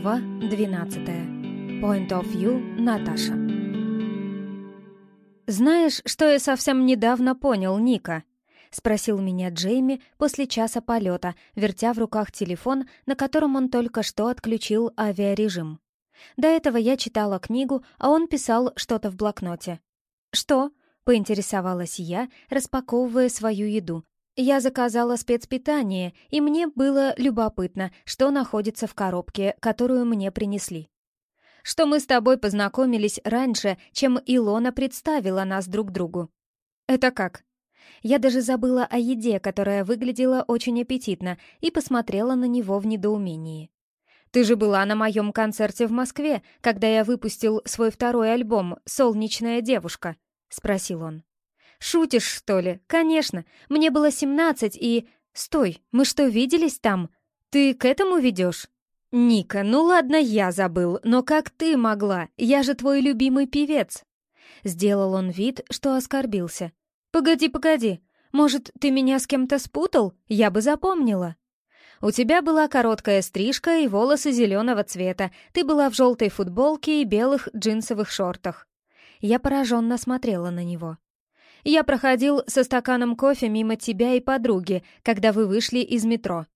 Глава 12. Point of view Наташа. «Знаешь, что я совсем недавно понял, Ника?» — спросил меня Джейми после часа полета, вертя в руках телефон, на котором он только что отключил авиарежим. До этого я читала книгу, а он писал что-то в блокноте. «Что?» — поинтересовалась я, распаковывая свою еду, я заказала спецпитание, и мне было любопытно, что находится в коробке, которую мне принесли. Что мы с тобой познакомились раньше, чем Илона представила нас друг другу. Это как? Я даже забыла о еде, которая выглядела очень аппетитно, и посмотрела на него в недоумении. «Ты же была на моем концерте в Москве, когда я выпустил свой второй альбом «Солнечная девушка», — спросил он. «Шутишь, что ли? Конечно. Мне было семнадцать и...» «Стой, мы что, виделись там? Ты к этому ведешь?» «Ника, ну ладно, я забыл, но как ты могла? Я же твой любимый певец!» Сделал он вид, что оскорбился. «Погоди, погоди, может, ты меня с кем-то спутал? Я бы запомнила!» «У тебя была короткая стрижка и волосы зеленого цвета, ты была в желтой футболке и белых джинсовых шортах». Я пораженно смотрела на него. Я проходил со стаканом кофе мимо тебя и подруги, когда вы вышли из метро.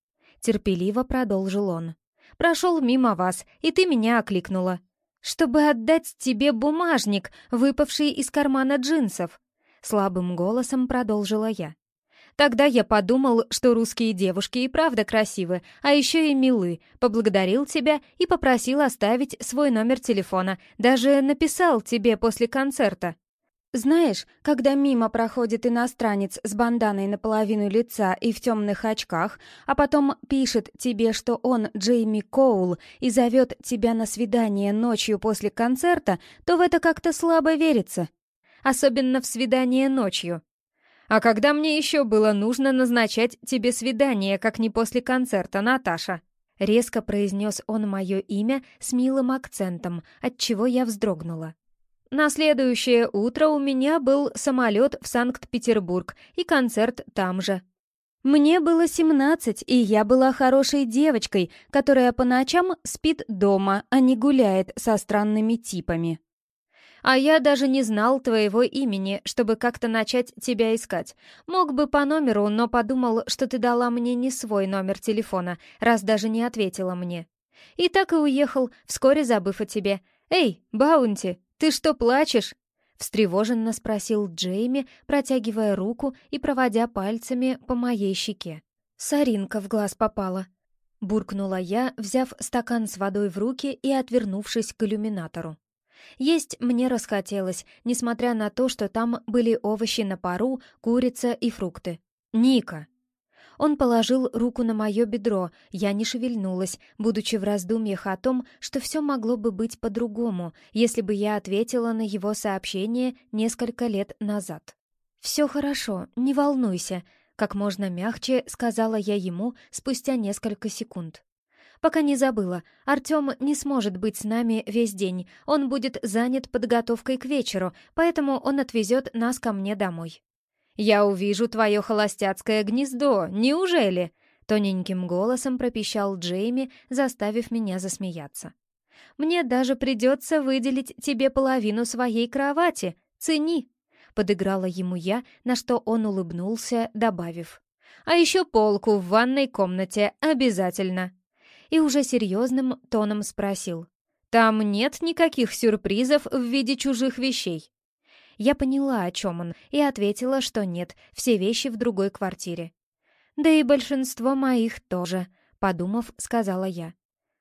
Терпеливо продолжил он. Прошел мимо вас, и ты меня окликнула. Чтобы отдать тебе бумажник, выпавший из кармана джинсов. Слабым голосом продолжила я. Тогда я подумал, что русские девушки и правда красивы, а еще и милы, поблагодарил тебя и попросил оставить свой номер телефона, даже написал тебе после концерта. Знаешь, когда мимо проходит иностранец с банданой наполовину лица и в темных очках, а потом пишет тебе, что он Джейми Коул и зовет тебя на свидание ночью после концерта, то в это как-то слабо верится. Особенно в свидание ночью. А когда мне еще было нужно назначать тебе свидание, как не после концерта, Наташа? Резко произнес он мое имя с милым акцентом, от чего я вздрогнула. На следующее утро у меня был самолет в Санкт-Петербург и концерт там же. Мне было 17, и я была хорошей девочкой, которая по ночам спит дома, а не гуляет со странными типами. А я даже не знал твоего имени, чтобы как-то начать тебя искать. Мог бы по номеру, но подумал, что ты дала мне не свой номер телефона, раз даже не ответила мне. И так и уехал, вскоре забыв о тебе. Эй, Баунти, «Ты что, плачешь?» — встревоженно спросил Джейми, протягивая руку и проводя пальцами по моей щеке. «Соринка в глаз попала», — буркнула я, взяв стакан с водой в руки и отвернувшись к иллюминатору. Есть мне расхотелось, несмотря на то, что там были овощи на пару, курица и фрукты. «Ника!» Он положил руку на мое бедро, я не шевельнулась, будучи в раздумьях о том, что все могло бы быть по-другому, если бы я ответила на его сообщение несколько лет назад. «Все хорошо, не волнуйся», — как можно мягче сказала я ему спустя несколько секунд. Пока не забыла, Артем не сможет быть с нами весь день, он будет занят подготовкой к вечеру, поэтому он отвезет нас ко мне домой. «Я увижу твое холостяцкое гнездо, неужели?» Тоненьким голосом пропищал Джейми, заставив меня засмеяться. «Мне даже придется выделить тебе половину своей кровати. Цени!» Подыграла ему я, на что он улыбнулся, добавив. «А еще полку в ванной комнате обязательно!» И уже серьезным тоном спросил. «Там нет никаких сюрпризов в виде чужих вещей?» Я поняла, о чем он, и ответила, что нет, все вещи в другой квартире. «Да и большинство моих тоже», — подумав, сказала я.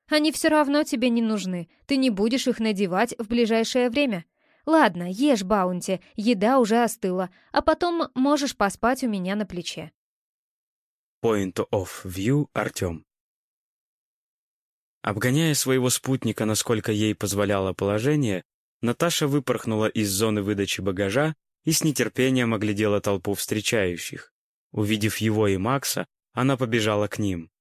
«Они все равно тебе не нужны, ты не будешь их надевать в ближайшее время. Ладно, ешь баунти, еда уже остыла, а потом можешь поспать у меня на плече». Point of view Артем Обгоняя своего спутника, насколько ей позволяло положение, Наташа выпорхнула из зоны выдачи багажа и с нетерпением оглядела толпу встречающих. Увидев его и Макса, она побежала к ним.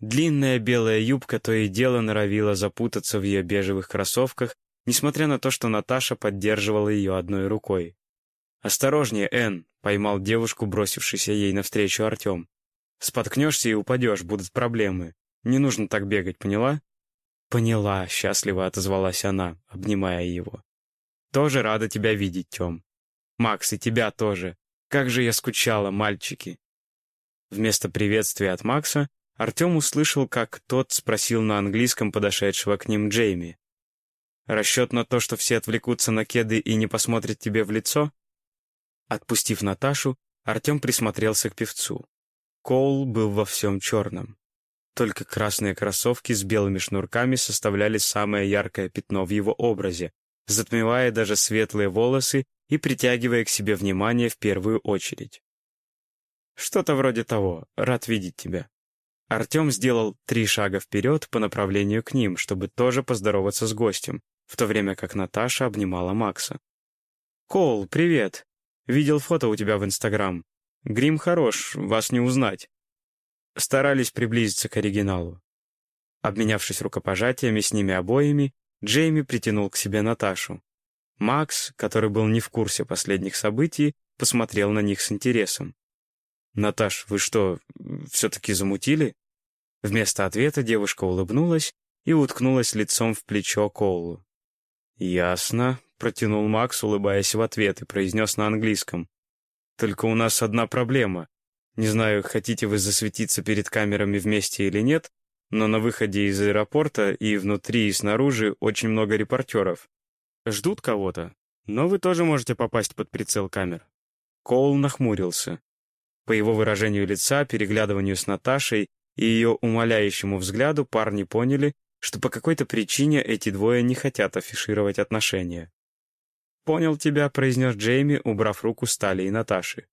Длинная белая юбка то и дело норовила запутаться в ее бежевых кроссовках, несмотря на то, что Наташа поддерживала ее одной рукой. «Осторожнее, Энн!» — поймал девушку, бросившийся ей навстречу Артем. «Споткнешься и упадешь, будут проблемы. Не нужно так бегать, поняла?» «Поняла», — счастливо отозвалась она, обнимая его. «Тоже рада тебя видеть, Тем. Макс, и тебя тоже. Как же я скучала, мальчики!» Вместо приветствия от Макса Артем услышал, как тот спросил на английском подошедшего к ним Джейми. «Расчет на то, что все отвлекутся на кеды и не посмотрят тебе в лицо?» Отпустив Наташу, Артем присмотрелся к певцу. Коул был во всем черном. Только красные кроссовки с белыми шнурками составляли самое яркое пятно в его образе, затмевая даже светлые волосы и притягивая к себе внимание в первую очередь. «Что-то вроде того. Рад видеть тебя». Артем сделал три шага вперед по направлению к ним, чтобы тоже поздороваться с гостем, в то время как Наташа обнимала Макса. «Коул, привет! Видел фото у тебя в Инстаграм. Грим хорош, вас не узнать». Старались приблизиться к оригиналу. Обменявшись рукопожатиями с ними обоими, Джейми притянул к себе Наташу. Макс, который был не в курсе последних событий, посмотрел на них с интересом. «Наташ, вы что, все-таки замутили?» Вместо ответа девушка улыбнулась и уткнулась лицом в плечо Коулу. «Ясно», — протянул Макс, улыбаясь в ответ, и произнес на английском. «Только у нас одна проблема. Не знаю, хотите вы засветиться перед камерами вместе или нет, но на выходе из аэропорта и внутри, и снаружи очень много репортеров. Ждут кого-то, но вы тоже можете попасть под прицел камер». Коул нахмурился. По его выражению лица, переглядыванию с Наташей и ее умоляющему взгляду парни поняли, что по какой-то причине эти двое не хотят афишировать отношения. «Понял тебя», — произнес Джейми, убрав руку Стали и Наташи.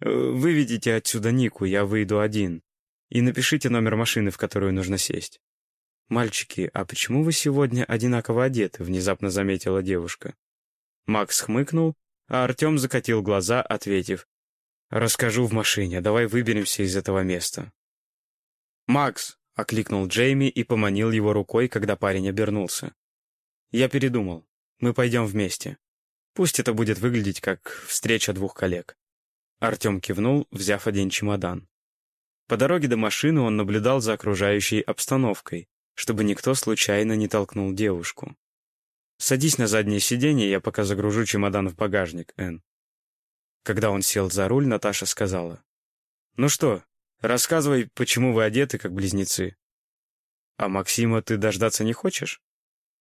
«Э, «Выведите отсюда Нику, я выйду один. И напишите номер машины, в которую нужно сесть». «Мальчики, а почему вы сегодня одинаково одеты?» — внезапно заметила девушка. Макс хмыкнул, а Артем закатил глаза, ответив. «Расскажу в машине, давай выберемся из этого места». «Макс!» — окликнул Джейми и поманил его рукой, когда парень обернулся. «Я передумал. Мы пойдем вместе. Пусть это будет выглядеть как встреча двух коллег». Артем кивнул, взяв один чемодан. По дороге до машины он наблюдал за окружающей обстановкой, чтобы никто случайно не толкнул девушку. «Садись на заднее сиденье, я пока загружу чемодан в багажник, Энн». Когда он сел за руль, Наташа сказала. «Ну что, рассказывай, почему вы одеты, как близнецы?» «А Максима ты дождаться не хочешь?»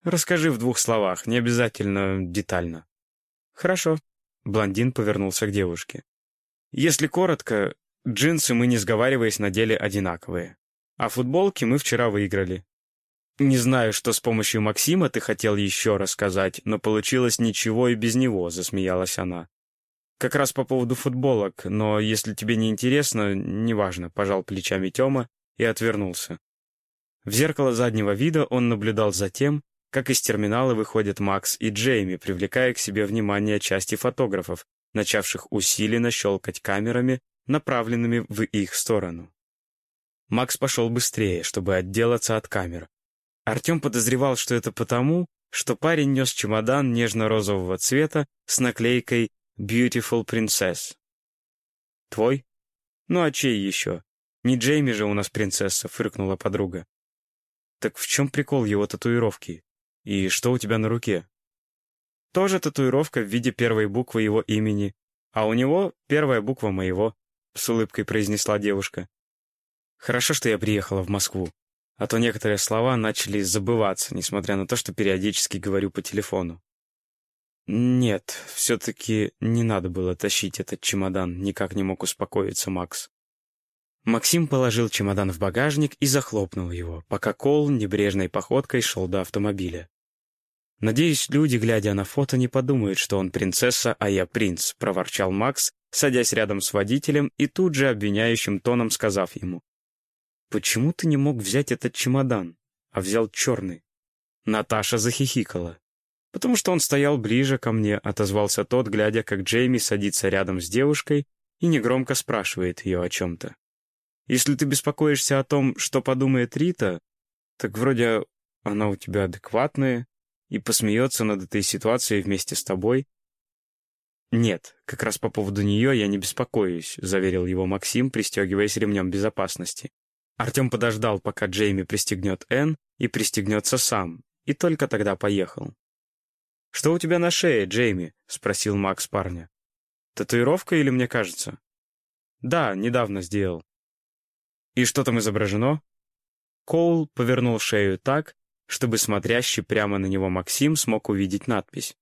«Расскажи в двух словах, не обязательно детально». «Хорошо», — блондин повернулся к девушке. «Если коротко, джинсы мы, не сговариваясь, надели одинаковые. А футболки мы вчера выиграли. Не знаю, что с помощью Максима ты хотел еще рассказать, но получилось ничего и без него», — засмеялась она. Как раз по поводу футболок, но если тебе не интересно, неважно, пожал плечами Тёма и отвернулся. В зеркало заднего вида он наблюдал за тем, как из терминала выходят Макс и Джейми, привлекая к себе внимание части фотографов, начавших усиленно щелкать камерами, направленными в их сторону. Макс пошел быстрее, чтобы отделаться от камер. Артем подозревал, что это потому, что парень нес чемодан нежно-розового цвета с наклейкой Beautiful Princess. Твой? Ну а чей еще? Не Джейми же у нас принцесса, фыркнула подруга. Так в чем прикол его татуировки? И что у тебя на руке? Тоже татуировка в виде первой буквы его имени, а у него первая буква моего, с улыбкой произнесла девушка. Хорошо, что я приехала в Москву, а то некоторые слова начали забываться, несмотря на то, что периодически говорю по телефону. «Нет, все-таки не надо было тащить этот чемодан», — никак не мог успокоиться Макс. Максим положил чемодан в багажник и захлопнул его, пока Кол небрежной походкой шел до автомобиля. «Надеюсь, люди, глядя на фото, не подумают, что он принцесса, а я принц», — проворчал Макс, садясь рядом с водителем и тут же обвиняющим тоном сказав ему. «Почему ты не мог взять этот чемодан, а взял черный?» Наташа захихикала. «Потому что он стоял ближе ко мне», — отозвался тот, глядя, как Джейми садится рядом с девушкой и негромко спрашивает ее о чем-то. «Если ты беспокоишься о том, что подумает Рита, так вроде она у тебя адекватная и посмеется над этой ситуацией вместе с тобой». «Нет, как раз по поводу нее я не беспокоюсь», — заверил его Максим, пристегиваясь ремнем безопасности. Артем подождал, пока Джейми пристегнет Энн, и пристегнется сам, и только тогда поехал. «Что у тебя на шее, Джейми?» — спросил Макс парня. «Татуировка или мне кажется?» «Да, недавно сделал». «И что там изображено?» Коул повернул шею так, чтобы смотрящий прямо на него Максим смог увидеть надпись.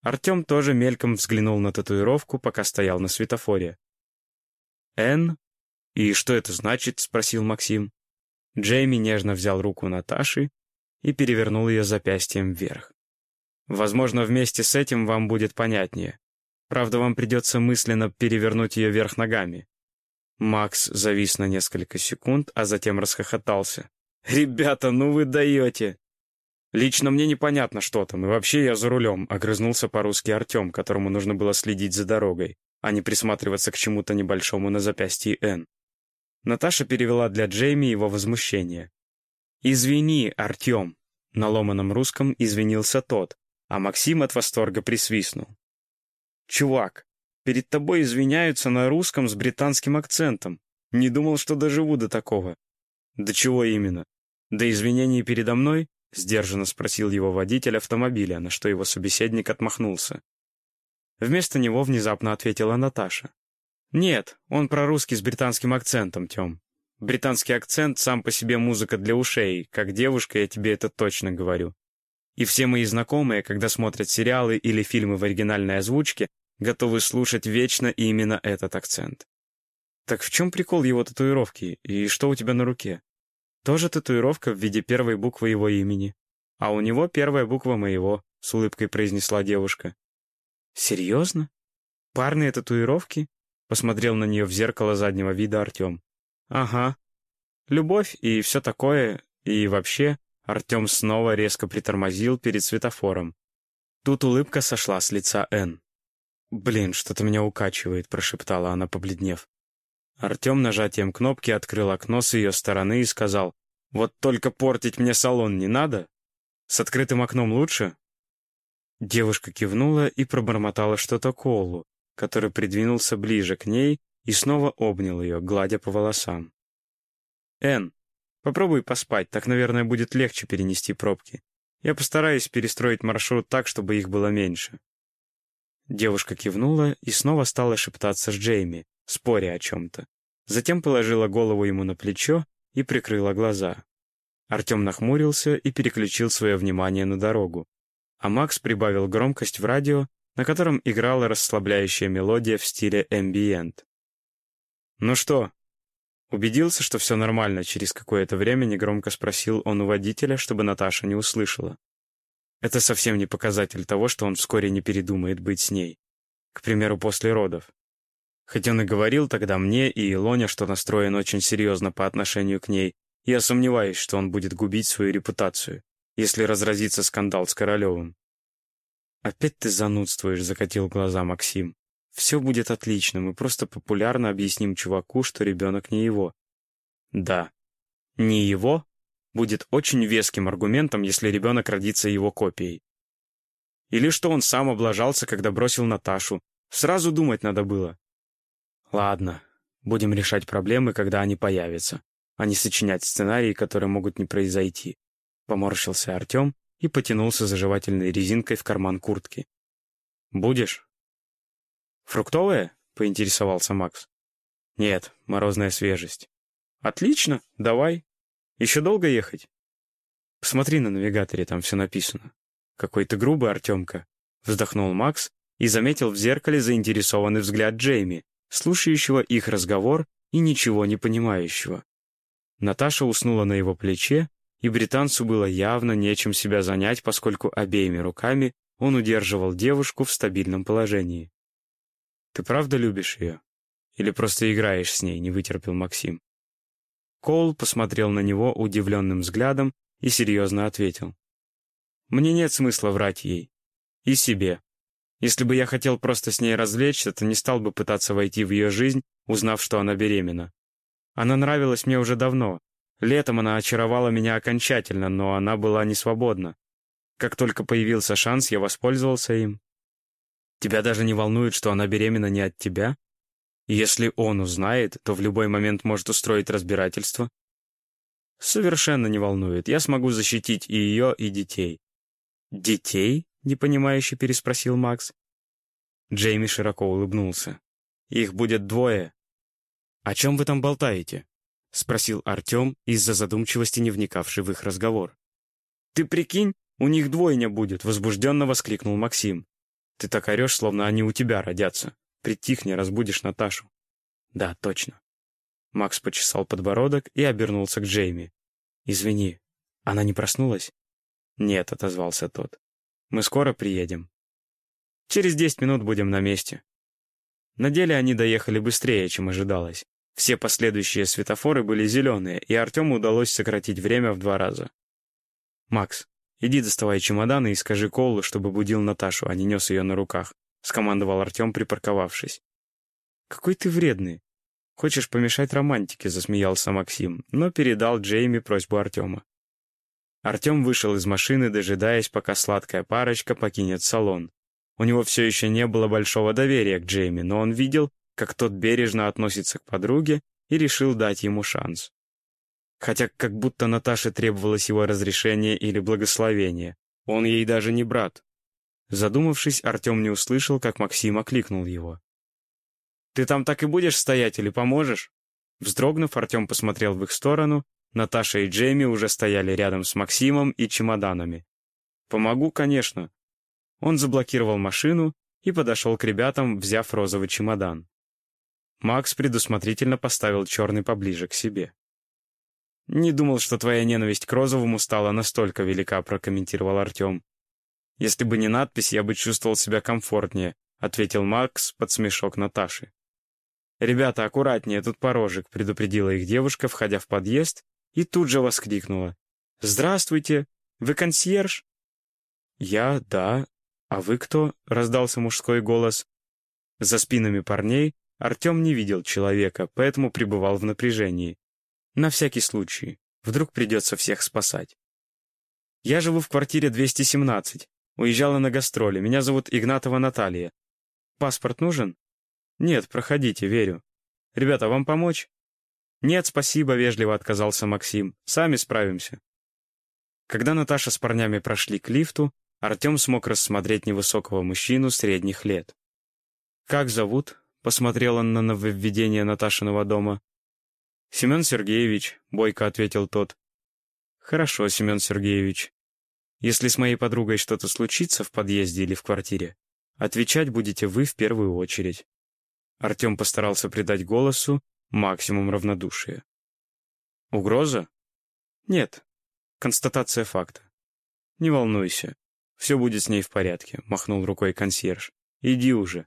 Артем тоже мельком взглянул на татуировку, пока стоял на светофоре. «Н? И что это значит?» — спросил Максим. Джейми нежно взял руку Наташи и перевернул ее запястьем вверх. «Возможно, вместе с этим вам будет понятнее. Правда, вам придется мысленно перевернуть ее вверх ногами». Макс завис на несколько секунд, а затем расхохотался. «Ребята, ну вы даете!» «Лично мне непонятно, что там, и вообще я за рулем», — огрызнулся по-русски Артем, которому нужно было следить за дорогой, а не присматриваться к чему-то небольшому на запястье Н. Наташа перевела для Джейми его возмущение. «Извини, Артем», — на ломаном русском извинился тот, а Максим от восторга присвистнул. «Чувак, перед тобой извиняются на русском с британским акцентом. Не думал, что доживу до такого». «Да чего именно? До извинений передо мной?» — сдержанно спросил его водитель автомобиля, на что его собеседник отмахнулся. Вместо него внезапно ответила Наташа. «Нет, он про русский с британским акцентом, Тем. Британский акцент сам по себе музыка для ушей, как девушка я тебе это точно говорю. И все мои знакомые, когда смотрят сериалы или фильмы в оригинальной озвучке, готовы слушать вечно именно этот акцент. Так в чем прикол его татуировки и что у тебя на руке? Тоже татуировка в виде первой буквы его имени. А у него первая буква моего, с улыбкой произнесла девушка. Серьезно? Парные татуировки? Посмотрел на нее в зеркало заднего вида Артем. Ага. Любовь и все такое, и вообще, Артем снова резко притормозил перед светофором. Тут улыбка сошла с лица Н. «Блин, что-то меня укачивает», — прошептала она, побледнев. Артем нажатием кнопки открыл окно с ее стороны и сказал, «Вот только портить мне салон не надо? С открытым окном лучше?» Девушка кивнула и пробормотала что-то Колу, который придвинулся ближе к ней и снова обнял ее, гладя по волосам. «Энн, попробуй поспать, так, наверное, будет легче перенести пробки. Я постараюсь перестроить маршрут так, чтобы их было меньше». Девушка кивнула и снова стала шептаться с Джейми, споря о чем-то. Затем положила голову ему на плечо и прикрыла глаза. Артем нахмурился и переключил свое внимание на дорогу. А Макс прибавил громкость в радио, на котором играла расслабляющая мелодия в стиле эмбиент. «Ну что?» Убедился, что все нормально, через какое-то время негромко спросил он у водителя, чтобы Наташа не услышала. Это совсем не показатель того, что он вскоре не передумает быть с ней. К примеру, после родов. Хоть он и говорил тогда мне и Илоне, что настроен очень серьезно по отношению к ней, я сомневаюсь, что он будет губить свою репутацию, если разразится скандал с Королевым. «Опять ты занудствуешь», — закатил глаза Максим. «Все будет отлично, мы просто популярно объясним чуваку, что ребенок не его». «Да, не его будет очень веским аргументом, если ребенок родится его копией. Или что он сам облажался, когда бросил Наташу. Сразу думать надо было. Ладно, будем решать проблемы, когда они появятся, а не сочинять сценарии, которые могут не произойти. Поморщился Артем и потянулся за жевательной резинкой в карман куртки. «Будешь?» «Фруктовая?» — поинтересовался Макс. «Нет, морозная свежесть». «Отлично, давай. Еще долго ехать?» «Посмотри на навигаторе, там все написано». «Какой ты грубый, Артемка», — вздохнул Макс и заметил в зеркале заинтересованный взгляд Джейми, слушающего их разговор и ничего не понимающего. Наташа уснула на его плече, и британцу было явно нечем себя занять, поскольку обеими руками он удерживал девушку в стабильном положении. «Ты правда любишь ее? Или просто играешь с ней?» — не вытерпел Максим. Коул посмотрел на него удивленным взглядом и серьезно ответил. «Мне нет смысла врать ей. И себе. Если бы я хотел просто с ней развлечься, то не стал бы пытаться войти в ее жизнь, узнав, что она беременна. Она нравилась мне уже давно. Летом она очаровала меня окончательно, но она была не свободна. Как только появился шанс, я воспользовался им. Тебя даже не волнует, что она беременна не от тебя? если он узнает, то в любой момент может устроить разбирательство. «Совершенно не волнует. Я смогу защитить и ее, и детей». «Детей?» — непонимающе переспросил Макс. Джейми широко улыбнулся. «Их будет двое». «О чем вы там болтаете?» — спросил Артем, из-за задумчивости не вникавший в их разговор. «Ты прикинь, у них двойня будет!» — возбужденно воскликнул Максим. «Ты так орешь, словно они у тебя родятся. Притихни, разбудишь Наташу». «Да, точно». Макс почесал подбородок и обернулся к Джейми. «Извини, она не проснулась?» «Нет», — отозвался тот. «Мы скоро приедем». «Через десять минут будем на месте». На деле они доехали быстрее, чем ожидалось. Все последующие светофоры были зеленые, и Артему удалось сократить время в два раза. «Макс, иди доставай чемоданы и скажи Коулу, чтобы будил Наташу, а не нес ее на руках», — скомандовал Артем, припарковавшись. «Какой ты вредный. Хочешь помешать романтике», — засмеялся Максим, но передал Джейми просьбу Артема. Артем вышел из машины, дожидаясь, пока сладкая парочка покинет салон. У него все еще не было большого доверия к Джейми, но он видел, как тот бережно относится к подруге и решил дать ему шанс. Хотя как будто Наташе требовалось его разрешение или благословение. Он ей даже не брат. Задумавшись, Артем не услышал, как Максим окликнул его. «Ты там так и будешь стоять или поможешь?» Вздрогнув, Артем посмотрел в их сторону. Наташа и Джейми уже стояли рядом с Максимом и чемоданами. «Помогу, конечно». Он заблокировал машину и подошел к ребятам, взяв розовый чемодан. Макс предусмотрительно поставил черный поближе к себе. «Не думал, что твоя ненависть к розовому стала настолько велика», — прокомментировал Артем. «Если бы не надпись, я бы чувствовал себя комфортнее», — ответил Макс под смешок Наташи. «Ребята, аккуратнее, тут порожек», — предупредила их девушка, входя в подъезд, и тут же воскликнула. «Здравствуйте! Вы консьерж?» «Я, да. А вы кто?» — раздался мужской голос. За спинами парней Артем не видел человека, поэтому пребывал в напряжении. На всякий случай. Вдруг придется всех спасать. Я живу в квартире 217. Уезжала на гастроли. Меня зовут Игнатова Наталья. Паспорт нужен? Нет, проходите, верю. Ребята, вам помочь? Нет, спасибо, вежливо отказался Максим. Сами справимся. Когда Наташа с парнями прошли к лифту, Артем смог рассмотреть невысокого мужчину средних лет. «Как зовут?» — посмотрел он на нововведение Наташиного дома. «Семен Сергеевич», — бойко ответил тот. «Хорошо, Семен Сергеевич. Если с моей подругой что-то случится в подъезде или в квартире, отвечать будете вы в первую очередь». Артем постарался придать голосу максимум равнодушия. «Угроза?» «Нет. Констатация факта». «Не волнуйся. Все будет с ней в порядке», — махнул рукой консьерж. «Иди уже».